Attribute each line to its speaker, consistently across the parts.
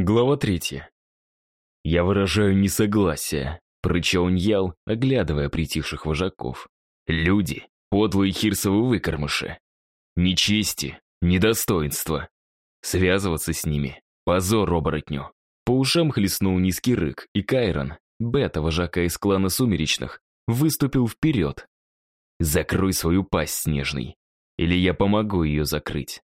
Speaker 1: Глава третья. «Я выражаю несогласие», — прычал Ньял, оглядывая притихших вожаков. «Люди, подлые хирсовы выкормыши. Ни чести, ни достоинства. Связываться с ними — позор оборотню». По ушам хлестнул низкий рык, и Кайрон, бета вожака из клана Сумеречных, выступил вперед. «Закрой свою пасть, Снежный, или я помогу ее закрыть».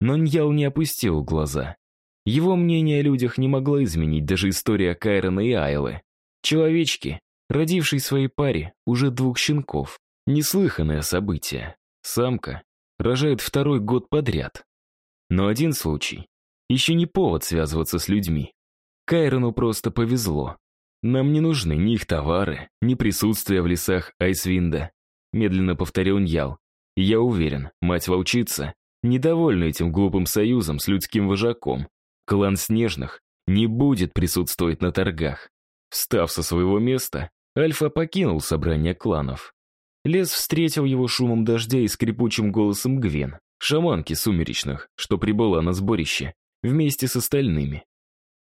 Speaker 1: Но Ньял не опустил глаза. Его мнение о людях не могла изменить даже история Кайрона и Айлы. Человечки, родившей своей паре уже двух щенков. Неслыханное событие. Самка рожает второй год подряд. Но один случай еще не повод связываться с людьми. Кайрону просто повезло. Нам не нужны ни их товары, ни присутствие в лесах Айсвинда. Медленно повторил Ньял. Я уверен, мать-волчица недовольна этим глупым союзом с людским вожаком. Клан Снежных не будет присутствовать на торгах. Встав со своего места, Альфа покинул собрание кланов. Лес встретил его шумом дождя и скрипучим голосом Гвен, шаманки сумеречных, что прибыла на сборище, вместе с остальными.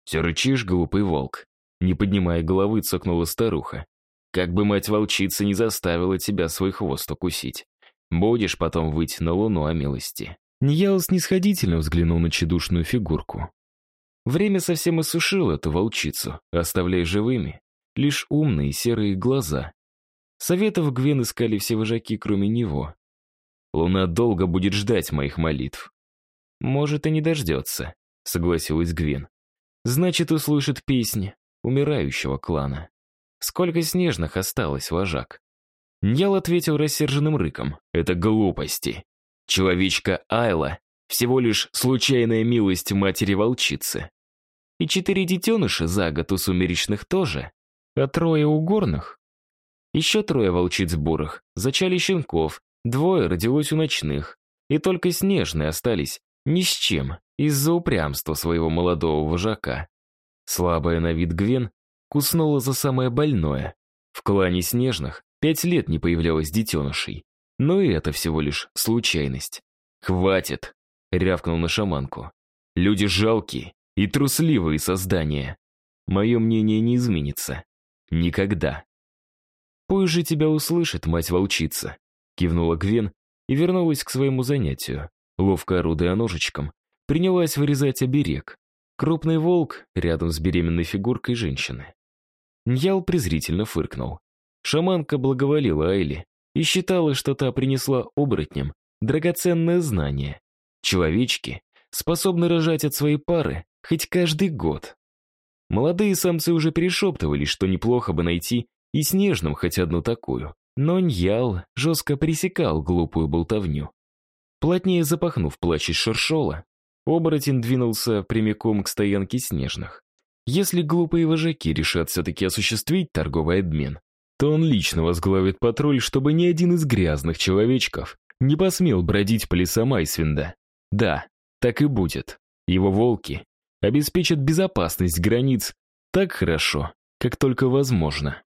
Speaker 1: «Все рычишь, глупый волк», не поднимая головы, цокнула старуха. «Как бы мать-волчица не заставила тебя свой хвост укусить. Будешь потом выйти на луну о милости». Ньял снисходительно взглянул на чедушную фигурку. Время совсем осушило эту волчицу, оставляя живыми лишь умные серые глаза. Советов Гвен искали все вожаки, кроме него. Луна долго будет ждать моих молитв. Может, и не дождется, согласилась Гвен. Значит, услышит песни умирающего клана. Сколько снежных осталось, вожак? Ньял ответил рассерженным рыком. Это глупости. Человечка Айла — всего лишь случайная милость матери-волчицы. И четыре детеныша за год у сумеречных тоже, а трое у горных. Еще трое волчиц бурых зачали щенков, двое родилось у ночных, и только снежные остались ни с чем из-за упрямства своего молодого вожака. Слабая на вид Гвен куснула за самое больное. В клане снежных пять лет не появлялось детенышей. Но и это всего лишь случайность. «Хватит!» — рявкнул на шаманку. «Люди жалкие, и трусливые создания. Мое мнение не изменится. Никогда. «Позже тебя услышит, мать-волчица», — кивнула Гвен и вернулась к своему занятию. Ловко орудуя ножичком, принялась вырезать оберег. Крупный волк рядом с беременной фигуркой женщины. Ньял презрительно фыркнул. Шаманка благоволила Айли и считала, что та принесла оборотням драгоценное знание. Человечки способны рожать от своей пары хоть каждый год. Молодые самцы уже перешептывались, что неплохо бы найти и снежным хоть одну такую. Но Ньял жестко пресекал глупую болтовню. Плотнее запахнув плащ из шершола, оборотень двинулся прямиком к стоянке снежных. Если глупые вожаки решат все-таки осуществить торговый обмен, то он лично возглавит патруль, чтобы ни один из грязных человечков не посмел бродить по лесам Айсвинда. Да, так и будет. Его волки обеспечат безопасность границ так хорошо, как только возможно.